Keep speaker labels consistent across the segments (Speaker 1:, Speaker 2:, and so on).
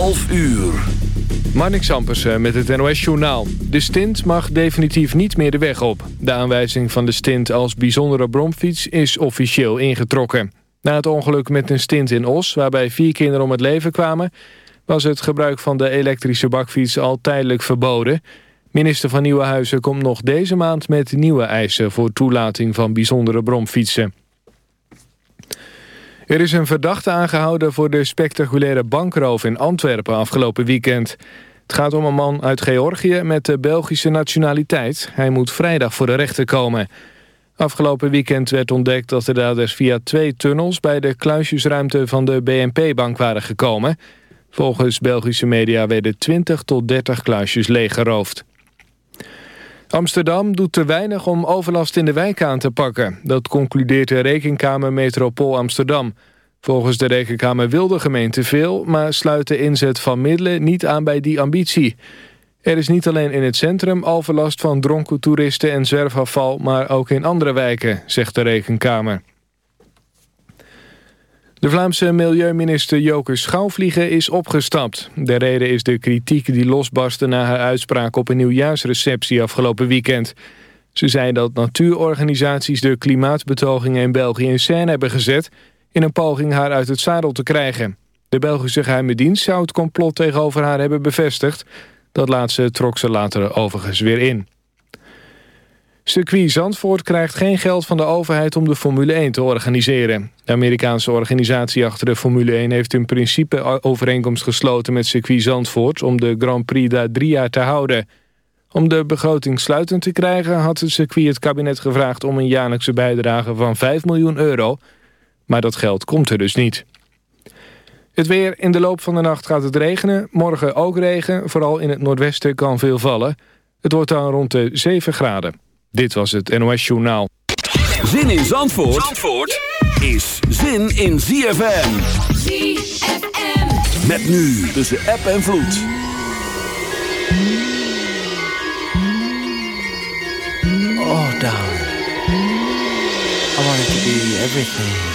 Speaker 1: 11 uur.
Speaker 2: Marnik Sampersen met het NOS-journaal. De stint mag definitief niet meer de weg op. De aanwijzing van de stint als bijzondere bromfiets is officieel ingetrokken. Na het ongeluk met een stint in Os, waarbij vier kinderen om het leven kwamen... was het gebruik van de elektrische bakfiets al tijdelijk verboden. Minister van Nieuwenhuizen komt nog deze maand met nieuwe eisen... voor toelating van bijzondere bromfietsen. Er is een verdachte aangehouden voor de spectaculaire bankroof in Antwerpen afgelopen weekend. Het gaat om een man uit Georgië met de Belgische nationaliteit. Hij moet vrijdag voor de rechter komen. Afgelopen weekend werd ontdekt dat de daders via twee tunnels... bij de kluisjesruimte van de BNP-bank waren gekomen. Volgens Belgische media werden 20 tot 30 kluisjes leeggeroofd. Amsterdam doet te weinig om overlast in de wijk aan te pakken. Dat concludeert de Rekenkamer Metropool Amsterdam. Volgens de Rekenkamer wil de gemeente veel... maar sluit de inzet van middelen niet aan bij die ambitie. Er is niet alleen in het centrum overlast van dronken toeristen en zwerfafval... maar ook in andere wijken, zegt de Rekenkamer. De Vlaamse milieuminister Joke Schouwvliegen is opgestapt. De reden is de kritiek die losbarstte na haar uitspraak op een nieuwjaarsreceptie afgelopen weekend. Ze zei dat natuurorganisaties de klimaatbetogingen in België in scène hebben gezet... in een poging haar uit het zadel te krijgen. De Belgische geheime dienst zou het complot tegenover haar hebben bevestigd. Dat laatste trok ze later overigens weer in. Circuit Zandvoort krijgt geen geld van de overheid om de Formule 1 te organiseren. De Amerikaanse organisatie achter de Formule 1 heeft in principe overeenkomst gesloten met Circuit Zandvoort om de Grand Prix daar drie jaar te houden. Om de begroting sluitend te krijgen had het circuit het kabinet gevraagd om een jaarlijkse bijdrage van 5 miljoen euro. Maar dat geld komt er dus niet. Het weer in de loop van de nacht gaat het regenen. Morgen ook regen. Vooral in het noordwesten kan veel vallen. Het wordt dan rond de 7 graden. Dit was het NOS Journaal.
Speaker 1: Zin in Zandvoort, Zandvoort is zin in ZFM.
Speaker 3: ZFM.
Speaker 1: Met nu tussen app en vloed.
Speaker 4: Oh, darling. I wanted to be everything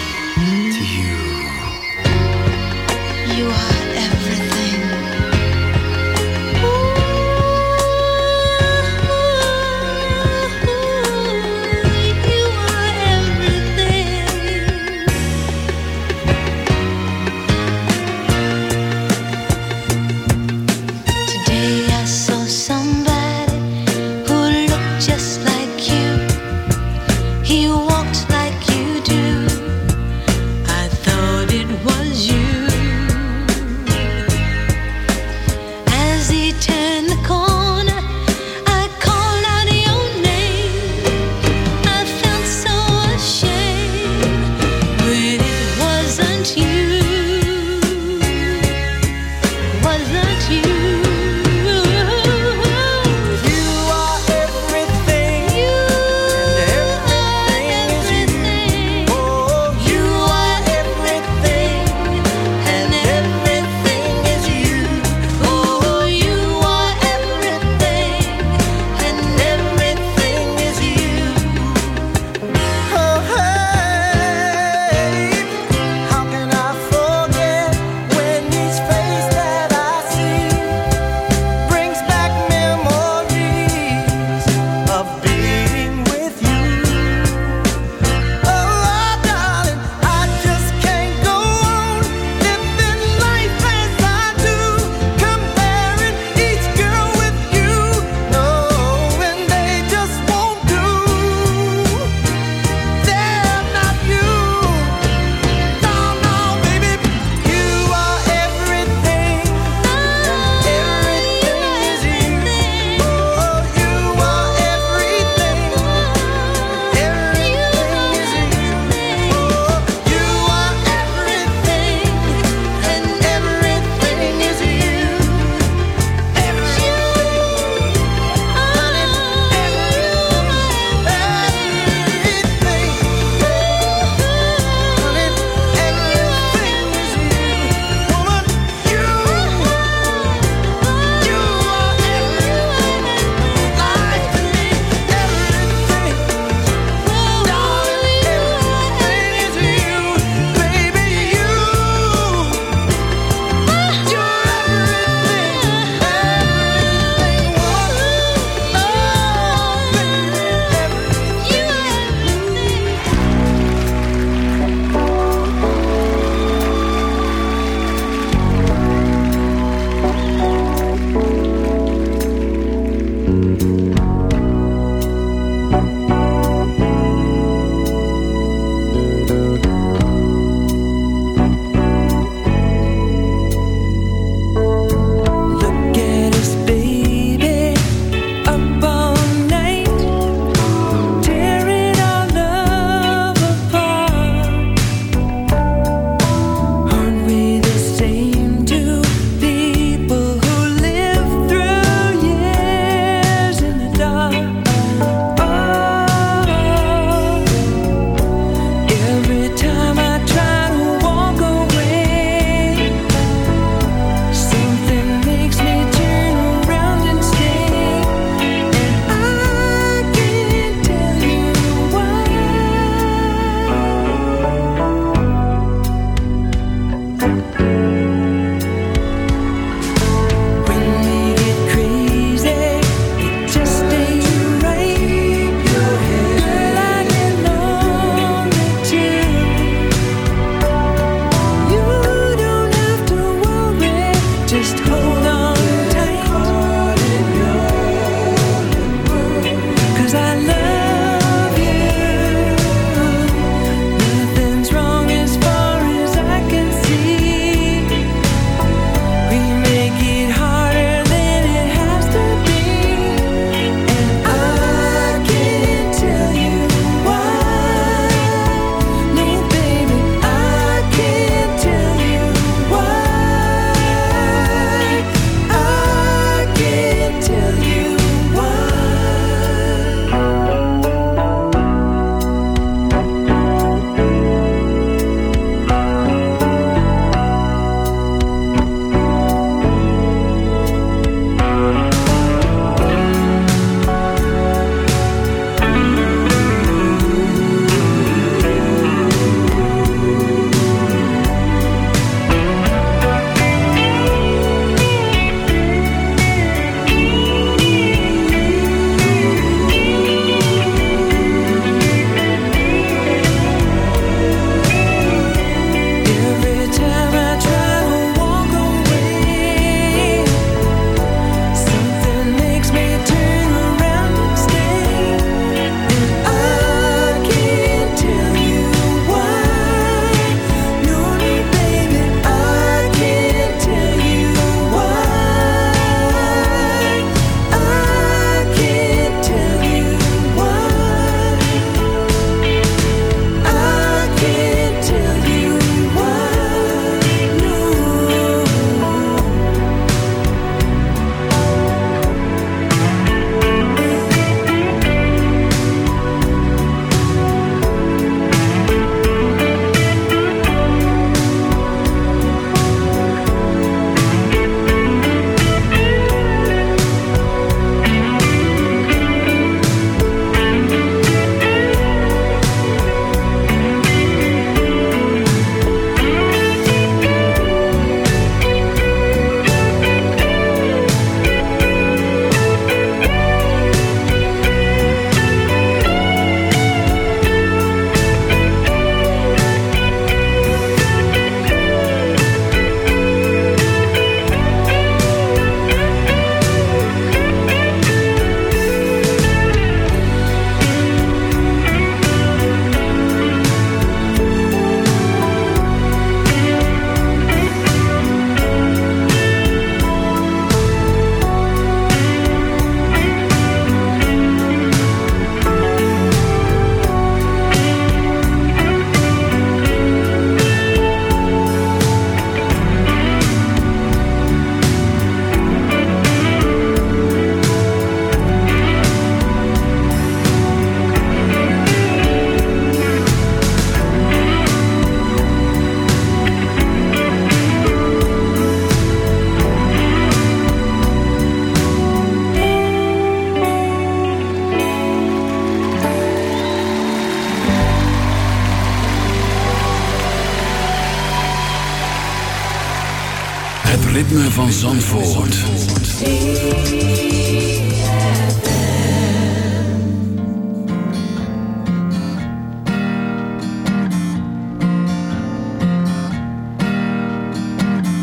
Speaker 1: ritme van Zandvoort.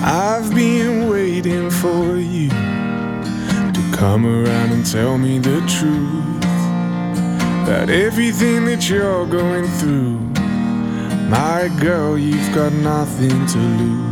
Speaker 5: I've been waiting for you to come around and tell me the truth about everything that you're going through. My girl, you've got nothing to lose.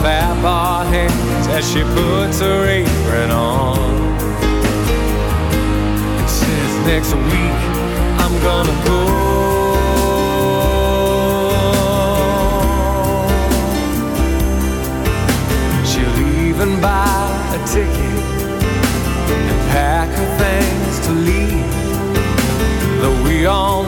Speaker 6: Clap our hands as she puts her apron on. And says next week I'm gonna go. She'll even buy a ticket and pack her things to leave. Though we all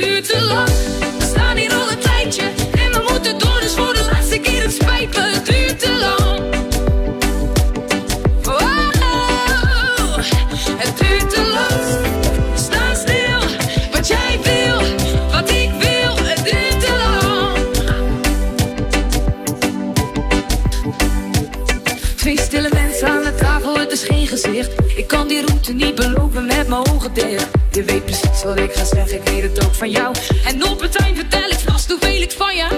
Speaker 7: duurt te lang. We staan hier al een tijdje en we moeten door, dus voor de laatste keer het spijt me, het duurt te lang. Wow, het duurt te lang. Sta stil, wat jij wil, wat ik wil, het duurt te lang. Twee stille mensen aan de tafel, het is geen gezicht. Ik kan die route niet belopen met mijn ogen dicht wat ik ga zeggen, ik weet het ook van jou. En op het eind vertel ik vast hoeveel ik van
Speaker 8: jou.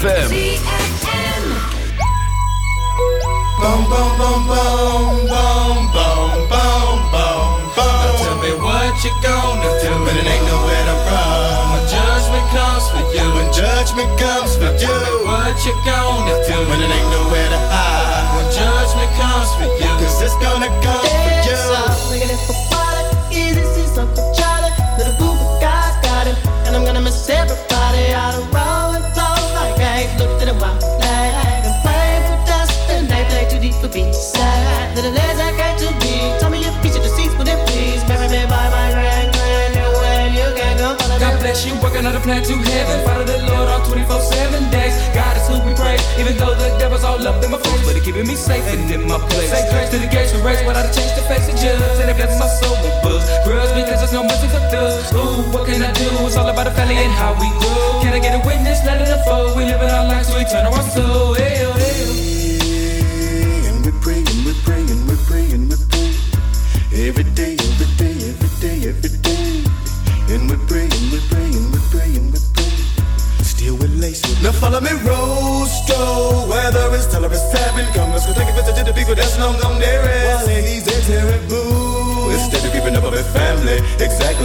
Speaker 4: ZFM.
Speaker 9: Boom, boom, boom, boom, boom, boom, boom, boom, boom.
Speaker 10: Now tell me what you gonna do
Speaker 9: But it ain't nowhere to run.
Speaker 10: when judgment comes for you.
Speaker 9: When judgment comes for you.
Speaker 10: What you gonna do
Speaker 9: When it ain't nowhere to hide.
Speaker 10: when judgment comes for you?
Speaker 9: Cause it's gonna come for you.
Speaker 10: Bless on a plan to heaven. Follow the Lord on 24 7 days. God is who we praise, even though the devil's all up in my face. But he keeping me safe and in my place. Say grace to the gates we race, but I change the face of judge. And it blesses my soul with buzz. Grudge because there's no mercy for thugs. Ooh, what can I do? It's all about the family and how we grow. Can I get a witness? Let it unfold. We live in our lives, we turn our soul. Hey, oh.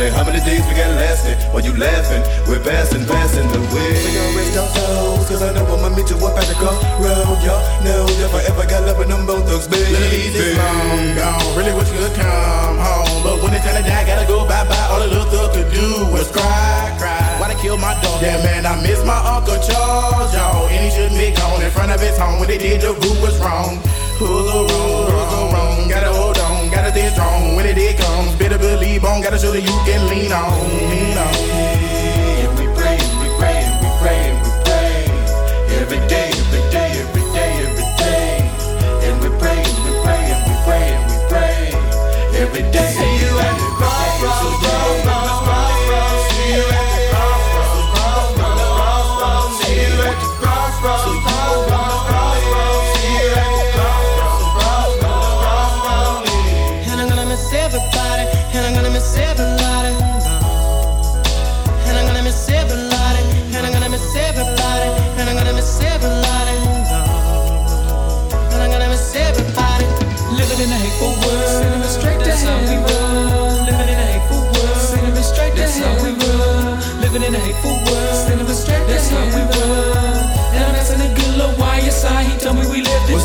Speaker 9: it. How many days we got lasting? Are you laughing? We're passing, passing the way. We gon' raise our toes, cause I know I'ma meet you up at the crossroad. Y'all know if I ever got love with them both thugs, baby.
Speaker 11: Little easy be long gone. Really wish you could come home. But when it's time to die, gotta go bye bye. All the little thug could do was cry, cry. Why they kill my dog? Yeah, man, I miss my Uncle Charles, y'all. And he shouldn't be gone in front of his home. When they did, the root was wrong. Who's the wrong? Who's the wrong? Gotta hold strong. When it, it comes, better believe on. Gotta show that you can lean on. Lean on.
Speaker 6: And we pray, and we pray, and we pray, and we pray every day.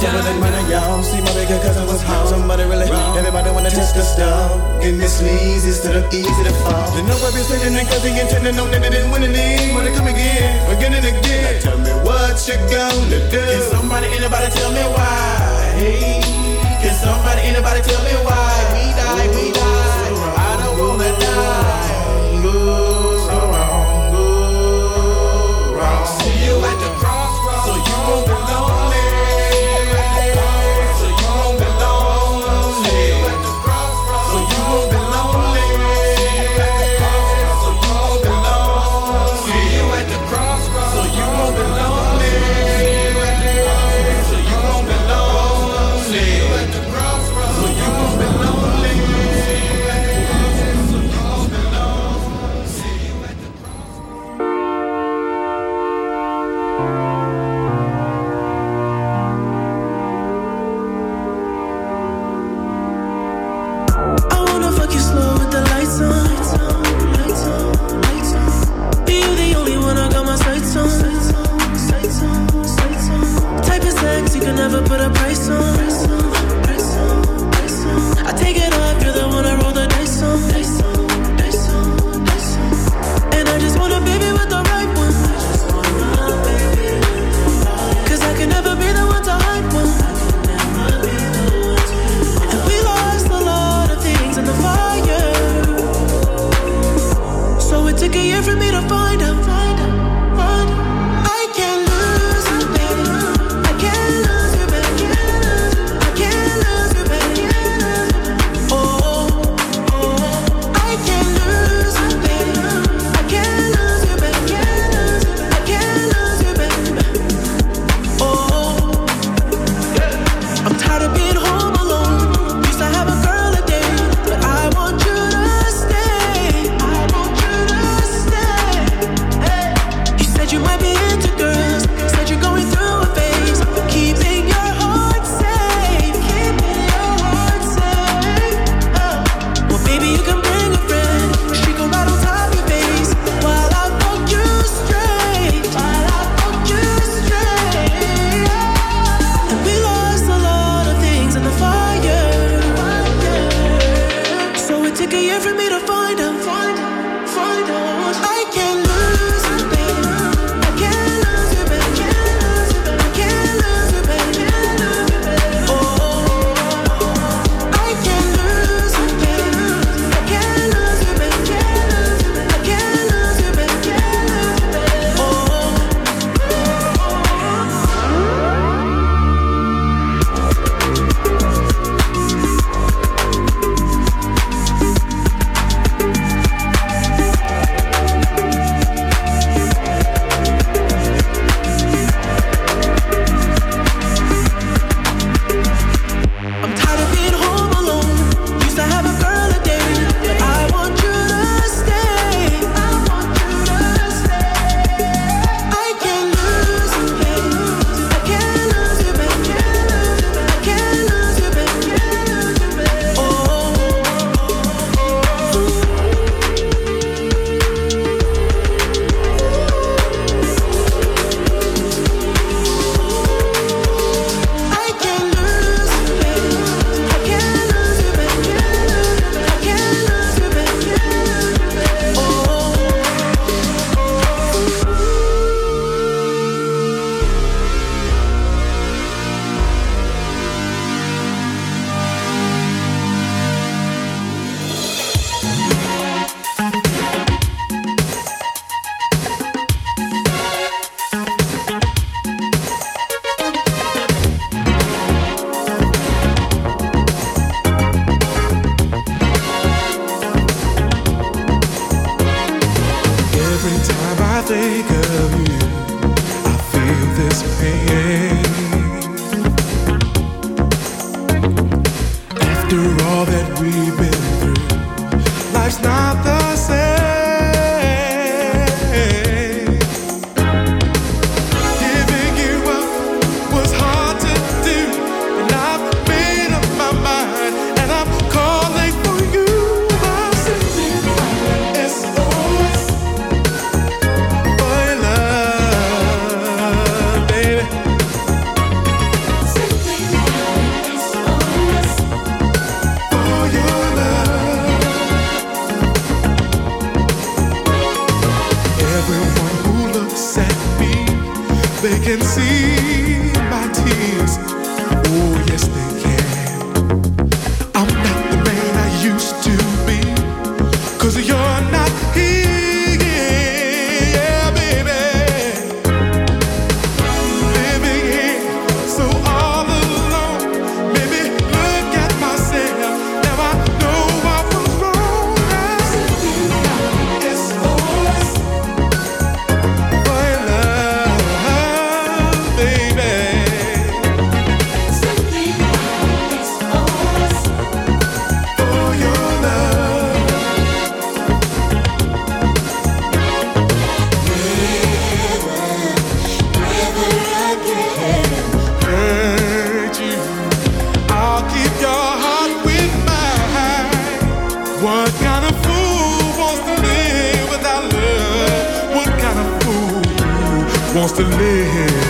Speaker 6: Some of the. See
Speaker 10: my bigger cousin was home. Somebody really wrong. Everybody wanna test the stuff. Give me sleaze instead of easy to fall. You no I've sitting in cousin intending no that they didn't win any. Wanna come again, again and again. Now tell me what you gonna do.
Speaker 11: Can somebody, anybody tell me why? Hey. Can somebody, anybody tell me why? We die, we die.
Speaker 12: Wants to live?